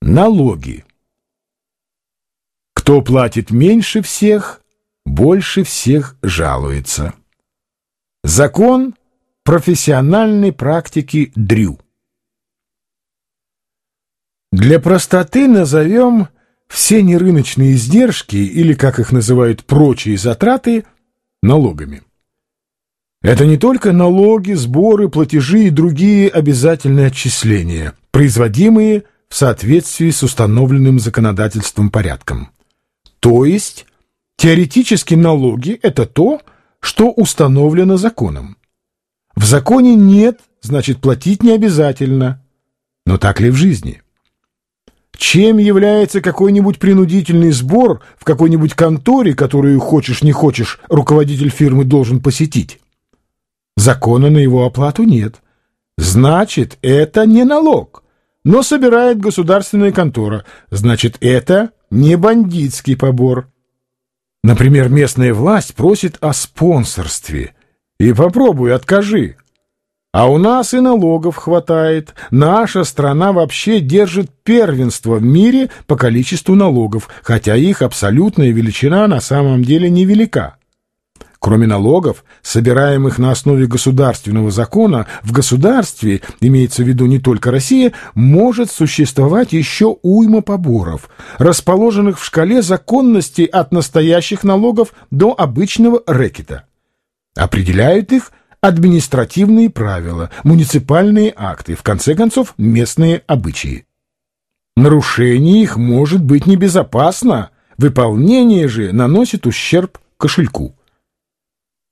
Налоги. Кто платит меньше всех, больше всех жалуется. Закон профессиональной практики дрю. Для простоты назовем все нерыночные издержки, или, как их называют, прочие затраты, налогами. Это не только налоги, сборы, платежи и другие обязательные отчисления, производимые в соответствии с установленным законодательством порядком. То есть, теоретически налоги – это то, что установлено законом. В законе нет, значит, платить не обязательно. Но так ли в жизни? Чем является какой-нибудь принудительный сбор в какой-нибудь конторе, которую, хочешь не хочешь, руководитель фирмы должен посетить? Закона на его оплату нет. Значит, это не налог, но собирает государственная контора. Значит, это не бандитский побор. Например, местная власть просит о спонсорстве. И попробуй, откажи. А у нас и налогов хватает. Наша страна вообще держит первенство в мире по количеству налогов, хотя их абсолютная величина на самом деле невелика. Кроме налогов, собираемых на основе государственного закона, в государстве, имеется в виду не только Россия, может существовать еще уйма поборов, расположенных в шкале законности от настоящих налогов до обычного рэкета. Определяют их административные правила, муниципальные акты, в конце концов, местные обычаи. Нарушение их может быть небезопасно, выполнение же наносит ущерб кошельку.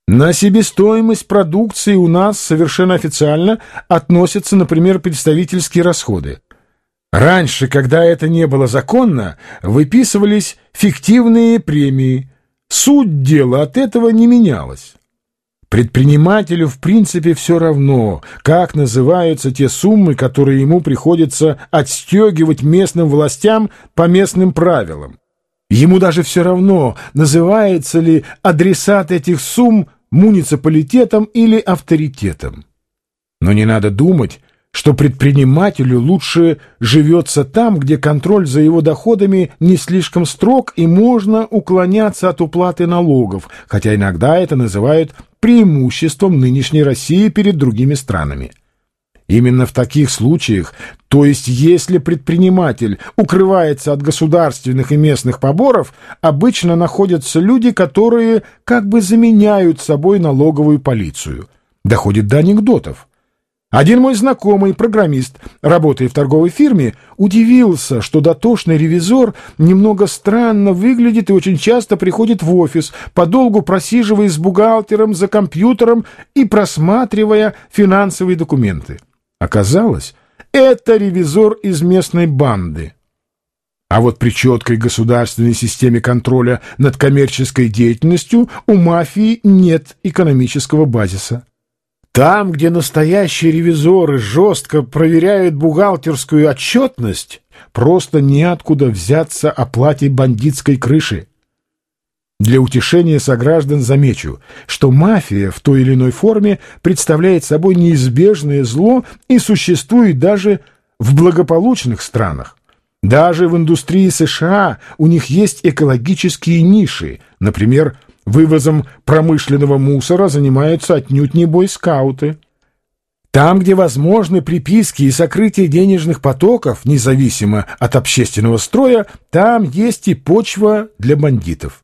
На себестоимость продукции у нас совершенно официально относятся, например, представительские расходы. Раньше, когда это не было законно, выписывались фиктивные премии. Суть дела от этого не менялась. Предпринимателю в принципе все равно, как называются те суммы, которые ему приходится отстегивать местным властям по местным правилам. Ему даже все равно, называется ли адресат этих сумм муниципалитетом или авторитетом. Но не надо думать, что предпринимателю лучше живется там, где контроль за его доходами не слишком строг и можно уклоняться от уплаты налогов, хотя иногда это называют преимуществом нынешней России перед другими странами. Именно в таких случаях, то есть если предприниматель укрывается от государственных и местных поборов, обычно находятся люди, которые как бы заменяют собой налоговую полицию. Доходит до анекдотов. Один мой знакомый, программист, работая в торговой фирме, удивился, что дотошный ревизор немного странно выглядит и очень часто приходит в офис, подолгу просиживая с бухгалтером за компьютером и просматривая финансовые документы. Оказалось, это ревизор из местной банды. А вот при четкой государственной системе контроля над коммерческой деятельностью у мафии нет экономического базиса. Там, где настоящие ревизоры жестко проверяют бухгалтерскую отчетность, просто неоткуда взяться оплате бандитской крыши. Для утешения сограждан замечу, что мафия в той или иной форме представляет собой неизбежное зло и существует даже в благополучных странах. Даже в индустрии США у них есть экологические ниши, например, вывозом промышленного мусора занимаются отнюдь не бойскауты. Там, где возможны приписки и сокрытие денежных потоков, независимо от общественного строя, там есть и почва для бандитов.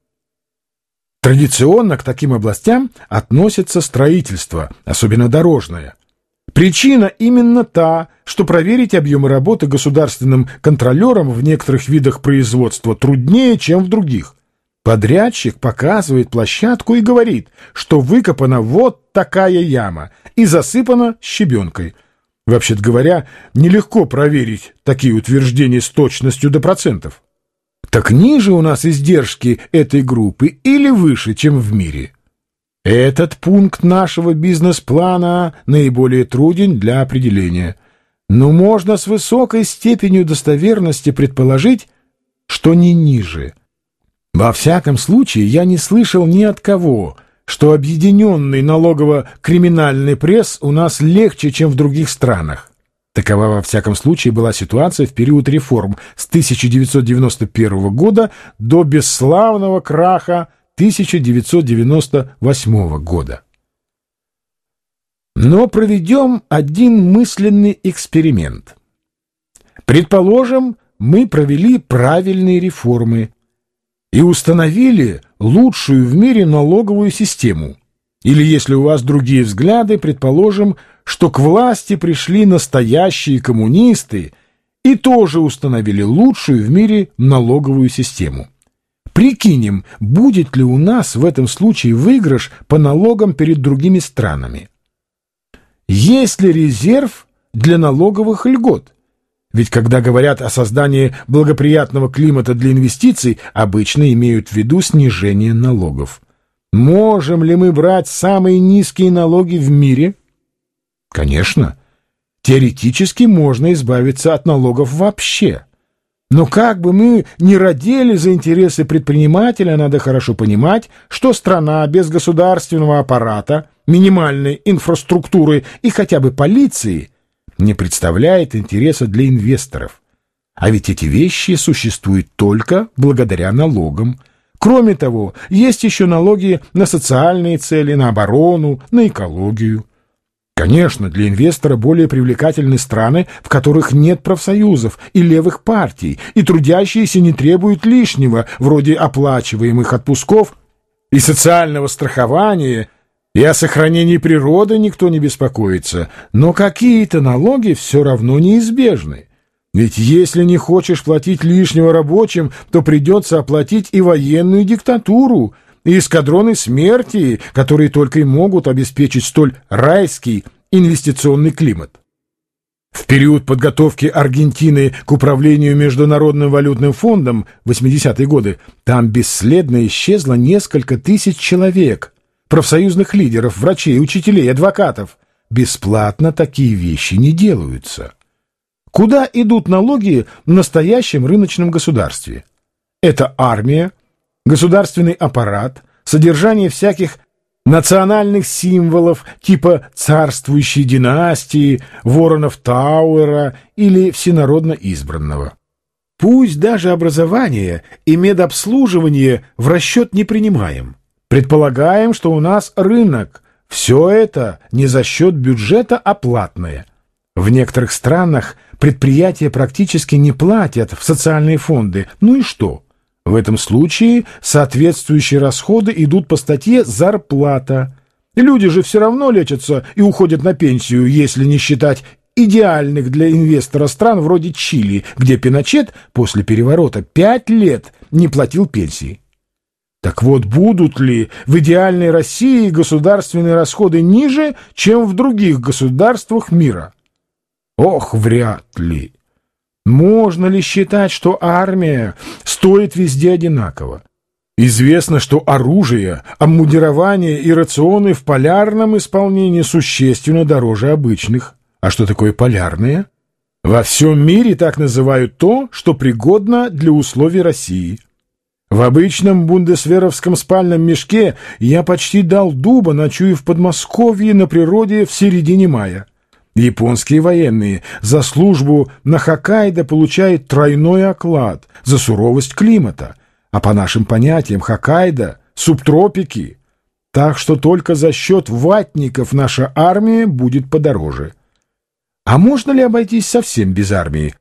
Традиционно к таким областям относится строительство, особенно дорожное. Причина именно та, что проверить объемы работы государственным контролером в некоторых видах производства труднее, чем в других. Подрядчик показывает площадку и говорит, что выкопана вот такая яма и засыпана щебенкой. Вообще-то говоря, нелегко проверить такие утверждения с точностью до процентов. Так ниже у нас издержки этой группы или выше, чем в мире? Этот пункт нашего бизнес-плана наиболее труден для определения. Но можно с высокой степенью достоверности предположить, что не ниже. Во всяком случае, я не слышал ни от кого, что объединенный налогово-криминальный пресс у нас легче, чем в других странах. Такова, во всяком случае, была ситуация в период реформ с 1991 года до бесславного краха 1998 года. Но проведем один мысленный эксперимент. Предположим, мы провели правильные реформы и установили лучшую в мире налоговую систему. Или, если у вас другие взгляды, предположим, что к власти пришли настоящие коммунисты и тоже установили лучшую в мире налоговую систему. Прикинем, будет ли у нас в этом случае выигрыш по налогам перед другими странами. Есть ли резерв для налоговых льгот? Ведь когда говорят о создании благоприятного климата для инвестиций, обычно имеют в виду снижение налогов. Можем ли мы брать самые низкие налоги в мире? Конечно. Теоретически можно избавиться от налогов вообще. Но как бы мы ни родили за интересы предпринимателя, надо хорошо понимать, что страна без государственного аппарата, минимальной инфраструктуры и хотя бы полиции не представляет интереса для инвесторов. А ведь эти вещи существуют только благодаря налогам. Кроме того, есть еще налоги на социальные цели, на оборону, на экологию. Конечно, для инвестора более привлекательны страны, в которых нет профсоюзов и левых партий, и трудящиеся не требуют лишнего, вроде оплачиваемых отпусков и социального страхования, и о сохранении природы никто не беспокоится, но какие-то налоги все равно неизбежны. Ведь если не хочешь платить лишнего рабочим, то придется оплатить и военную диктатуру, и эскадроны смерти, которые только и могут обеспечить столь райский инвестиционный климат. В период подготовки Аргентины к управлению Международным валютным фондом 80-е годы там бесследно исчезло несколько тысяч человек, профсоюзных лидеров, врачей, учителей, адвокатов. Бесплатно такие вещи не делаются. Куда идут налоги в настоящем рыночном государстве? Это армия, государственный аппарат, содержание всяких национальных символов типа царствующей династии, воронов Тауэра или всенародно избранного. Пусть даже образование и медобслуживание в расчет не принимаем. Предполагаем, что у нас рынок. Все это не за счет бюджета, а платное. В некоторых странах предприятия практически не платят в социальные фонды. Ну и что? В этом случае соответствующие расходы идут по статье «зарплата». Люди же все равно лечатся и уходят на пенсию, если не считать идеальных для инвестора стран вроде Чили, где Пиночет после переворота пять лет не платил пенсии. Так вот, будут ли в идеальной России государственные расходы ниже, чем в других государствах мира? Ох, вряд ли. Можно ли считать, что армия стоит везде одинаково? Известно, что оружие, обмундирование и рационы в полярном исполнении существенно дороже обычных. А что такое полярное? Во всем мире так называют то, что пригодно для условий России. В обычном бундесверовском спальном мешке я почти дал дуба, ночуя в Подмосковье на природе в середине мая. Японские военные за службу на Хоккайдо получают тройной оклад за суровость климата, а по нашим понятиям Хоккайдо — субтропики. Так что только за счет ватников наша армия будет подороже. А можно ли обойтись совсем без армии,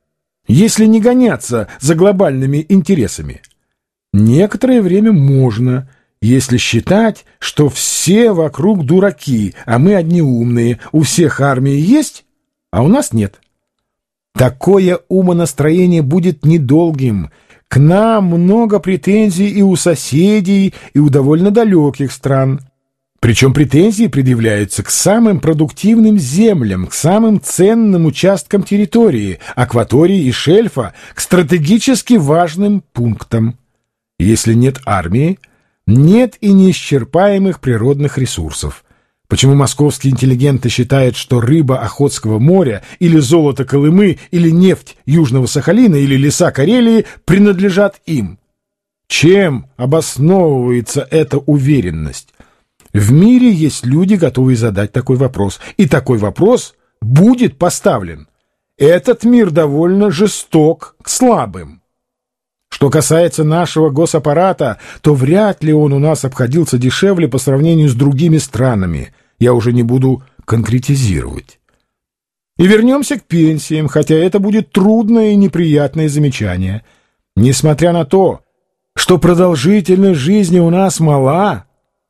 если не гоняться за глобальными интересами? Некоторое время можно — если считать, что все вокруг дураки, а мы одни умные, у всех армии есть, а у нас нет. Такое умонастроение будет недолгим. К нам много претензий и у соседей, и у довольно далеких стран. Причем претензии предъявляются к самым продуктивным землям, к самым ценным участкам территории, акватории и шельфа, к стратегически важным пунктам. Если нет армии, нет и неисчерпаемых природных ресурсов. Почему московские интеллигенты считают, что рыба Охотского моря или золото Колымы или нефть Южного Сахалина или леса Карелии принадлежат им? Чем обосновывается эта уверенность? В мире есть люди, готовые задать такой вопрос, и такой вопрос будет поставлен. этот мир довольно жесток к слабым. Что касается нашего госаппарата, то вряд ли он у нас обходился дешевле по сравнению с другими странами. Я уже не буду конкретизировать. И вернемся к пенсиям, хотя это будет трудное и неприятное замечание. Несмотря на то, что продолжительность жизни у нас мала,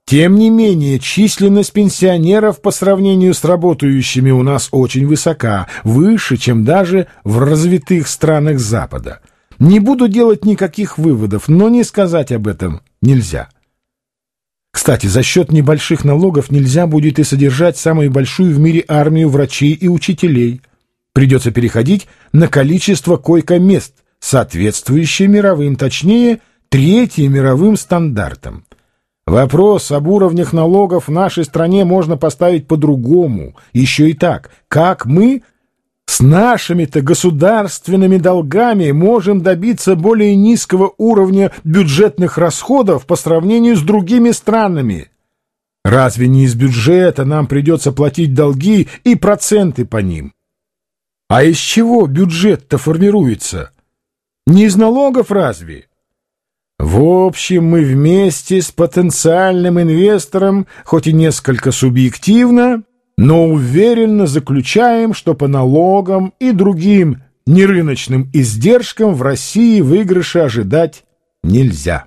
тем не менее численность пенсионеров по сравнению с работающими у нас очень высока, выше, чем даже в развитых странах Запада. Не буду делать никаких выводов, но не сказать об этом нельзя. Кстати, за счет небольших налогов нельзя будет и содержать самую большую в мире армию врачей и учителей. Придется переходить на количество койко-мест, соответствующее мировым, точнее, третьим мировым стандартам. Вопрос об уровнях налогов в нашей стране можно поставить по-другому, еще и так, как мы с нашими-то государственными долгами можем добиться более низкого уровня бюджетных расходов по сравнению с другими странами. Разве не из бюджета нам придется платить долги и проценты по ним? А из чего бюджет-то формируется? Не из налогов разве? В общем, мы вместе с потенциальным инвестором, хоть и несколько субъективно, но уверенно заключаем, что по налогам и другим нерыночным издержкам в России выигрыша ожидать нельзя.